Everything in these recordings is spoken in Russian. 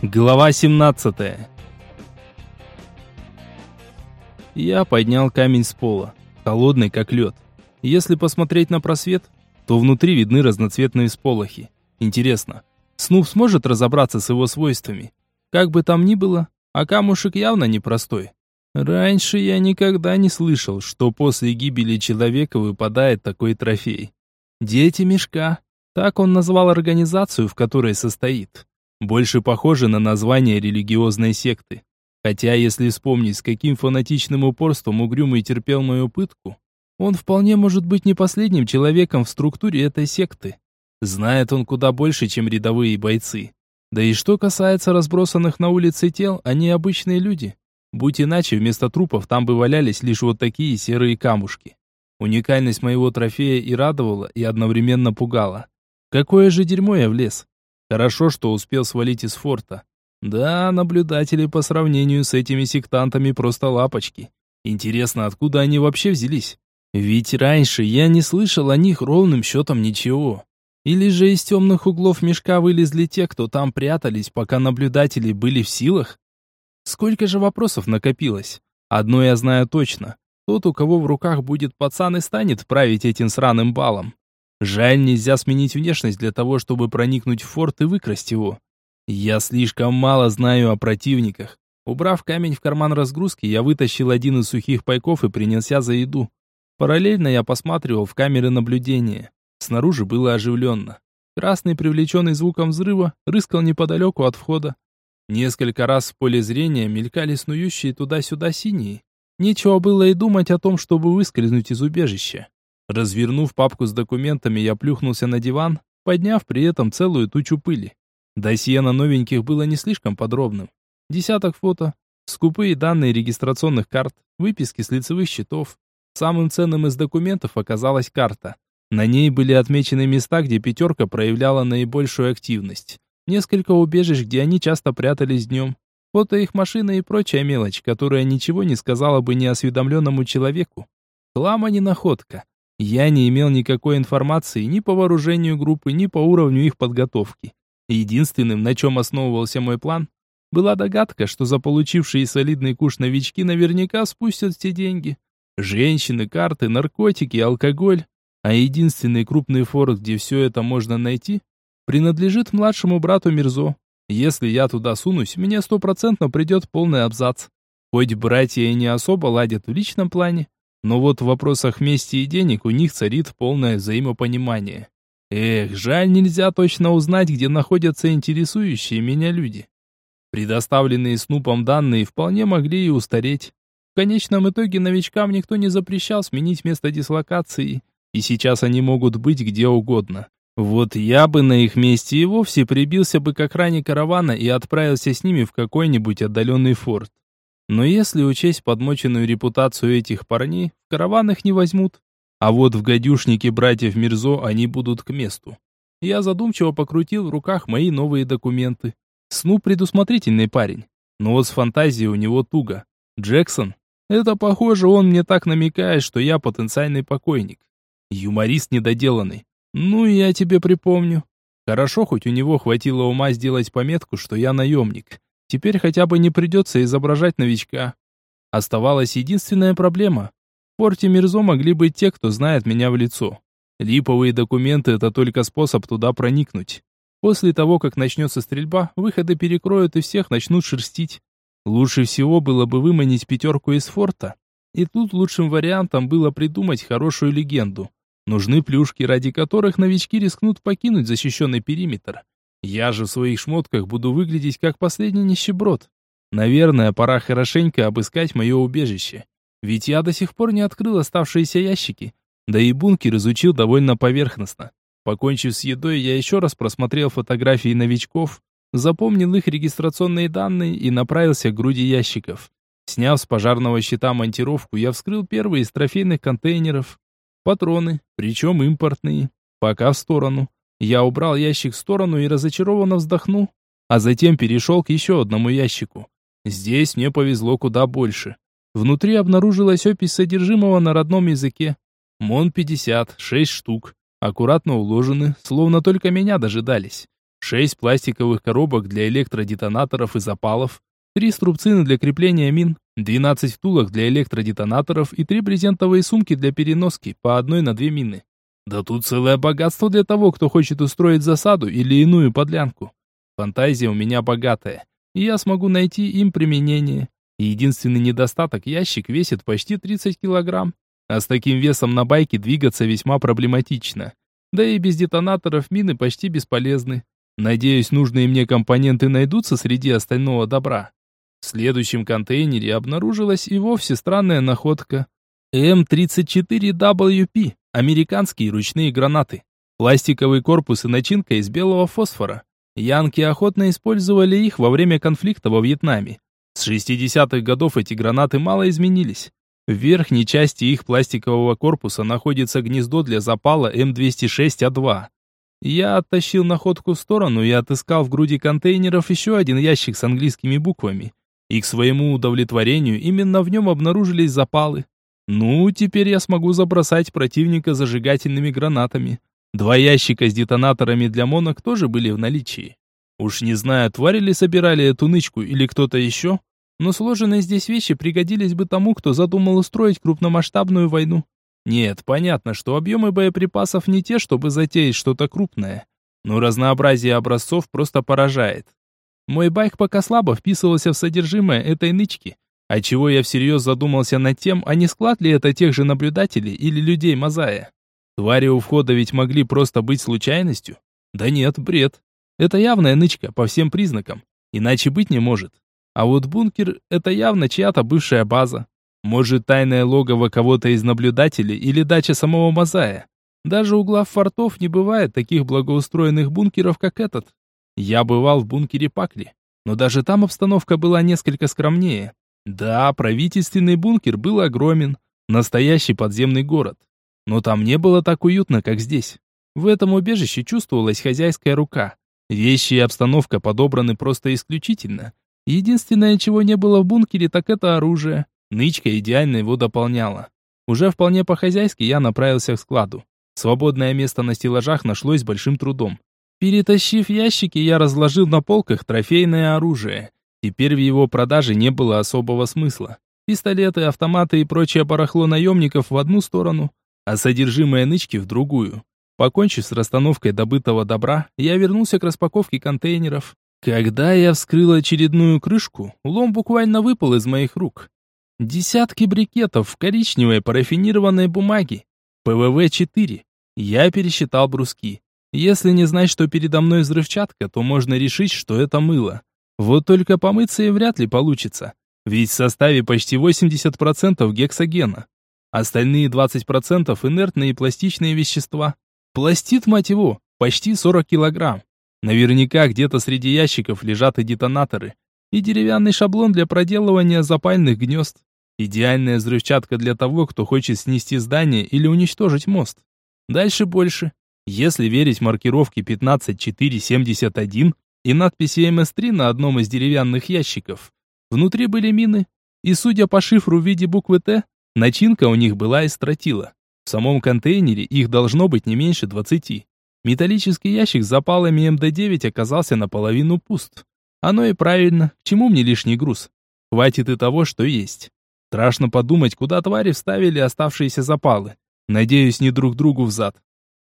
Глава 17 Я поднял камень с пола, холодный как лед. Если посмотреть на просвет, то внутри видны разноцветные сполохи. Интересно, Снуп сможет разобраться с его свойствами? Как бы там ни было, а камушек явно непростой. Раньше я никогда не слышал, что после гибели человека выпадает такой трофей. Дети мешка. Так он назвал организацию, в которой состоит больше похоже на название религиозной секты. Хотя, если вспомнить, с каким фанатичным упорством Угрюмый терпел мою пытку, он вполне может быть не последним человеком в структуре этой секты. Знает он куда больше, чем рядовые бойцы. Да и что касается разбросанных на улице тел, они обычные люди. Будь иначе, вместо трупов там бы валялись лишь вот такие серые камушки. Уникальность моего трофея и радовала, и одновременно пугала. Какое же дерьмо я влез. Хорошо, что успел свалить из форта. Да, наблюдатели по сравнению с этими сектантами просто лапочки. Интересно, откуда они вообще взялись? Ведь раньше я не слышал о них ровным счетом ничего. Или же из темных углов мешка вылезли те, кто там прятались, пока наблюдатели были в силах? Сколько же вопросов накопилось? Одно я знаю точно. Тот, у кого в руках будет пацан и станет править этим сраным балом. Жаль, нельзя сменить внешность для того, чтобы проникнуть в форт и выкрасть его. Я слишком мало знаю о противниках. Убрав камень в карман разгрузки, я вытащил один из сухих пайков и принялся за еду. Параллельно я посматривал в камеры наблюдения. Снаружи было оживленно. Красный, привлеченный звуком взрыва, рыскал неподалеку от входа. Несколько раз в поле зрения мелькали снующие туда-сюда синие. Нечего было и думать о том, чтобы выскользнуть из убежища. Развернув папку с документами, я плюхнулся на диван, подняв при этом целую тучу пыли. Досье на новеньких было не слишком подробным. Десяток фото, скупые данные регистрационных карт, выписки с лицевых счетов. Самым ценным из документов оказалась карта. На ней были отмечены места, где пятерка проявляла наибольшую активность. Несколько убежищ, где они часто прятались днем. Фото их машины и прочая мелочь, которая ничего не сказала бы неосведомленному человеку. Хлам, а не находка. Я не имел никакой информации ни по вооружению группы, ни по уровню их подготовки. Единственным, на чем основывался мой план, была догадка, что заполучившие солидный куш новички наверняка спустят все деньги. Женщины, карты, наркотики, алкоголь. А единственный крупный форт, где все это можно найти, принадлежит младшему брату Мирзо. Если я туда сунусь, мне стопроцентно придет полный абзац. Хоть братья и не особо ладят в личном плане, но вот в вопросах мести и денег у них царит полное взаимопонимание. Эх, жаль, нельзя точно узнать, где находятся интересующие меня люди. Предоставленные Снупом данные вполне могли и устареть. В конечном итоге новичкам никто не запрещал сменить место дислокации, и сейчас они могут быть где угодно. Вот я бы на их месте и вовсе прибился бы к охране каравана и отправился с ними в какой-нибудь отдаленный форт. Но если учесть подмоченную репутацию этих парней, караван их не возьмут. А вот в гадюшнике братьев Мирзо они будут к месту. Я задумчиво покрутил в руках мои новые документы. Сну предусмотрительный парень. Но вот с фантазией у него туго. Джексон? Это похоже, он мне так намекает, что я потенциальный покойник. Юморист недоделанный. Ну, я тебе припомню. Хорошо, хоть у него хватило ума сделать пометку, что я наемник. Теперь хотя бы не придется изображать новичка. Оставалась единственная проблема. В порте Мирзо могли быть те, кто знает меня в лицо. Липовые документы – это только способ туда проникнуть. После того, как начнется стрельба, выходы перекроют и всех начнут шерстить. Лучше всего было бы выманить пятерку из форта. И тут лучшим вариантом было придумать хорошую легенду. Нужны плюшки, ради которых новички рискнут покинуть защищенный периметр. Я же в своих шмотках буду выглядеть как последний нищеброд. Наверное, пора хорошенько обыскать мое убежище. Ведь я до сих пор не открыл оставшиеся ящики. Да и бункер изучил довольно поверхностно. Покончив с едой, я еще раз просмотрел фотографии новичков, запомнил их регистрационные данные и направился к груди ящиков. Сняв с пожарного щита монтировку, я вскрыл первый из трофейных контейнеров. Патроны, причем импортные. Пока в сторону. Я убрал ящик в сторону и разочарованно вздохнул, а затем перешел к еще одному ящику. Здесь мне повезло куда больше. Внутри обнаружилась опись содержимого на родном языке. МОН-50, 6 штук. Аккуратно уложены, словно только меня дожидались. 6 пластиковых коробок для электродетонаторов и запалов, 3 струбцины для крепления мин, 12 втулок для электродетонаторов и 3 брезентовые сумки для переноски, по одной на две мины. Да тут целое богатство для того, кто хочет устроить засаду или иную подлянку. Фантазия у меня богатая, и я смогу найти им применение. Единственный недостаток – ящик весит почти 30 килограмм, а с таким весом на байке двигаться весьма проблематично. Да и без детонаторов мины почти бесполезны. Надеюсь, нужные мне компоненты найдутся среди остального добра. В следующем контейнере обнаружилась и вовсе странная находка. М34WP – американские ручные гранаты. Пластиковый корпус и начинка из белого фосфора. Янки охотно использовали их во время конфликта во Вьетнаме. С 60-х годов эти гранаты мало изменились. В верхней части их пластикового корпуса находится гнездо для запала М206А2. Я оттащил находку в сторону и отыскал в груди контейнеров еще один ящик с английскими буквами. И к своему удовлетворению именно в нем обнаружились запалы. Ну, теперь я смогу забросать противника зажигательными гранатами. Два ящика с детонаторами для монок тоже были в наличии. Уж не знаю, твари ли собирали эту нычку или кто-то еще, но сложенные здесь вещи пригодились бы тому, кто задумал устроить крупномасштабную войну. Нет, понятно, что объемы боеприпасов не те, чтобы затеять что-то крупное. Но разнообразие образцов просто поражает. Мой байк пока слабо вписывался в содержимое этой нычки, отчего я всерьез задумался над тем, а не склад ли это тех же наблюдателей или людей Мазая. Твари у входа ведь могли просто быть случайностью. Да нет, бред. Это явная нычка по всем признакам. Иначе быть не может. А вот бункер — это явно чья-то бывшая база. Может, тайное логово кого-то из наблюдателей или дача самого Мазая. Даже у глав фортов не бывает таких благоустроенных бункеров, как этот. Я бывал в бункере Пакли, но даже там обстановка была несколько скромнее. Да, правительственный бункер был огромен, настоящий подземный город. Но там не было так уютно, как здесь. В этом убежище чувствовалась хозяйская рука. Вещи и обстановка подобраны просто исключительно. Единственное, чего не было в бункере, так это оружие. Нычка идеально его дополняла. Уже вполне по-хозяйски я направился к складу. Свободное место на стеллажах нашлось большим трудом. Перетащив ящики, я разложил на полках трофейное оружие. Теперь в его продаже не было особого смысла. Пистолеты, автоматы и прочее барахло наемников в одну сторону, а содержимое нычки в другую. Покончив с расстановкой добытого добра, я вернулся к распаковке контейнеров. Когда я вскрыл очередную крышку, лом буквально выпал из моих рук. Десятки брикетов в коричневой парафинированной бумаге. ПВВ-4. Я пересчитал бруски. Если не знать, что передо мной взрывчатка, то можно решить, что это мыло. Вот только помыться и вряд ли получится. Ведь в составе почти 80% гексогена. Остальные 20% инертные пластичные вещества. Пластит, мать его, почти 40 килограмм. Наверняка где-то среди ящиков лежат и детонаторы. И деревянный шаблон для проделывания запальных гнезд. Идеальная взрывчатка для того, кто хочет снести здание или уничтожить мост. Дальше больше. Если верить маркировке 15471 и надписи МС-3 на одном из деревянных ящиков, внутри были мины, и судя по шифру в виде буквы Т, начинка у них была из тротила. В самом контейнере их должно быть не меньше 20. Металлический ящик с запалами МД-9 оказался наполовину пуст. Оно и правильно, к чему мне лишний груз? Хватит и того, что есть. Страшно подумать, куда твари вставили оставшиеся запалы. Надеюсь, не друг другу в зад.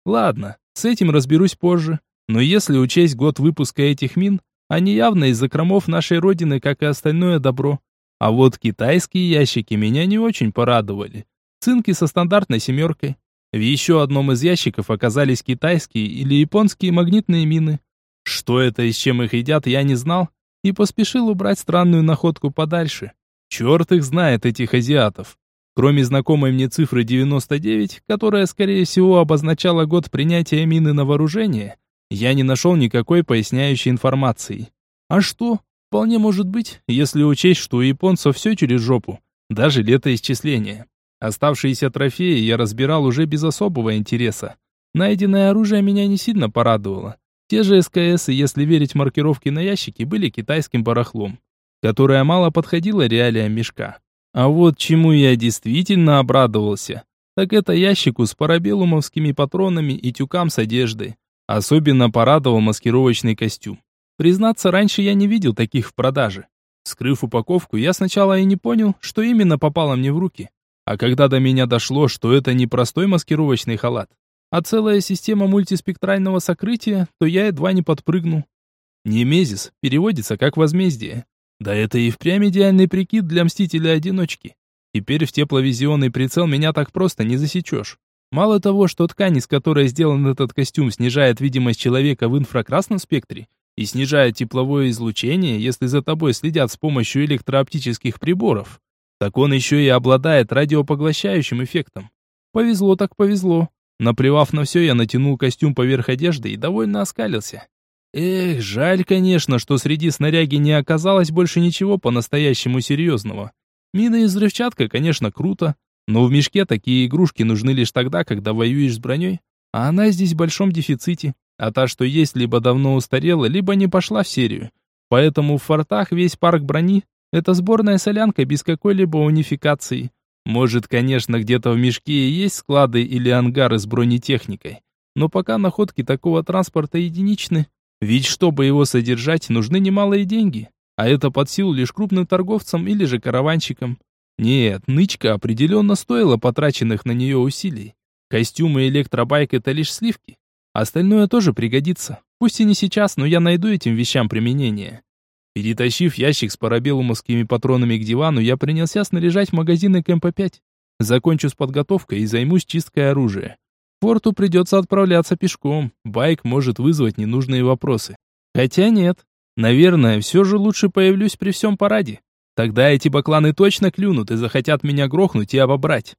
Ладно, с этим разберусь позже. Но если учесть год выпуска этих мин, они явно из закромов нашей родины, как и остальное добро. А вот китайские ящики меня не очень порадовали. Цинки со стандартной семеркой. В еще одном из ящиков оказались китайские или японские магнитные мины. Что это и с чем их едят, я не знал, и поспешил убрать странную находку подальше. Черт их знает, этих азиатов. Кроме знакомой мне цифры 99, которая, скорее всего, обозначала год принятия мины на вооружение, я не нашел никакой поясняющей информации. А что? Вполне может быть, если учесть, что у японцев все через жопу, даже летоисчисление. Оставшиеся трофеи я разбирал уже без особого интереса. Найденное оружие меня не сильно порадовало. Те же СКС, если верить маркировке на ящике, были китайским барахлом которая мало подходила реалиям мешка. А вот чему я действительно обрадовался, так это ящику с парабеллумовскими патронами и тюкам с одеждой. Особенно порадовал маскировочный костюм. Признаться, раньше я не видел таких в продаже. Скрыв упаковку, я сначала и не понял, что именно попало мне в руки. А когда до меня дошло, что это не простой маскировочный халат, а целая система мультиспектрального сокрытия, то я едва не подпрыгнул. Немезис переводится как возмездие. Да это и впрямь идеальный прикид для мстителя-одиночки. Теперь в тепловизионный прицел меня так просто не засечешь. Мало того, что ткань, из которой сделан этот костюм, снижает видимость человека в инфракрасном спектре и снижает тепловое излучение, если за тобой следят с помощью электрооптических приборов, так он еще и обладает радиопоглощающим эффектом. Повезло так повезло. Наплевав на все, я натянул костюм поверх одежды и довольно оскалился. Эх, жаль, конечно, что среди снаряги не оказалось больше ничего по-настоящему серьезного. Мина и взрывчатка, конечно, круто, но в мешке такие игрушки нужны лишь тогда, когда воюешь с броней, а она здесь в большом дефиците, а та, что есть, либо давно устарела, либо не пошла в серию. Поэтому в фортах весь парк брони — это сборная солянка без какой-либо унификации. Может, конечно, где-то в мешке и есть склады или ангары с бронетехникой, но пока находки такого транспорта единичны, ведь чтобы его содержать, нужны немалые деньги а это под силу лишь крупным торговцам или же караванщикам. Нет, нычка определенно стоила потраченных на нее усилий. Костюмы и электробайк это лишь сливки. Остальное тоже пригодится. Пусть и не сейчас, но я найду этим вещам применение. Перетащив ящик с парабеллумовскими патронами к дивану, я принялся снаряжать магазины к МП-5. Закончу с подготовкой и займусь чисткой оружия. Форту придется отправляться пешком, байк может вызвать ненужные вопросы. Хотя нет, Наверное, все же лучше появлюсь при всем параде. Тогда эти бакланы точно клюнут и захотят меня грохнуть и обобрать.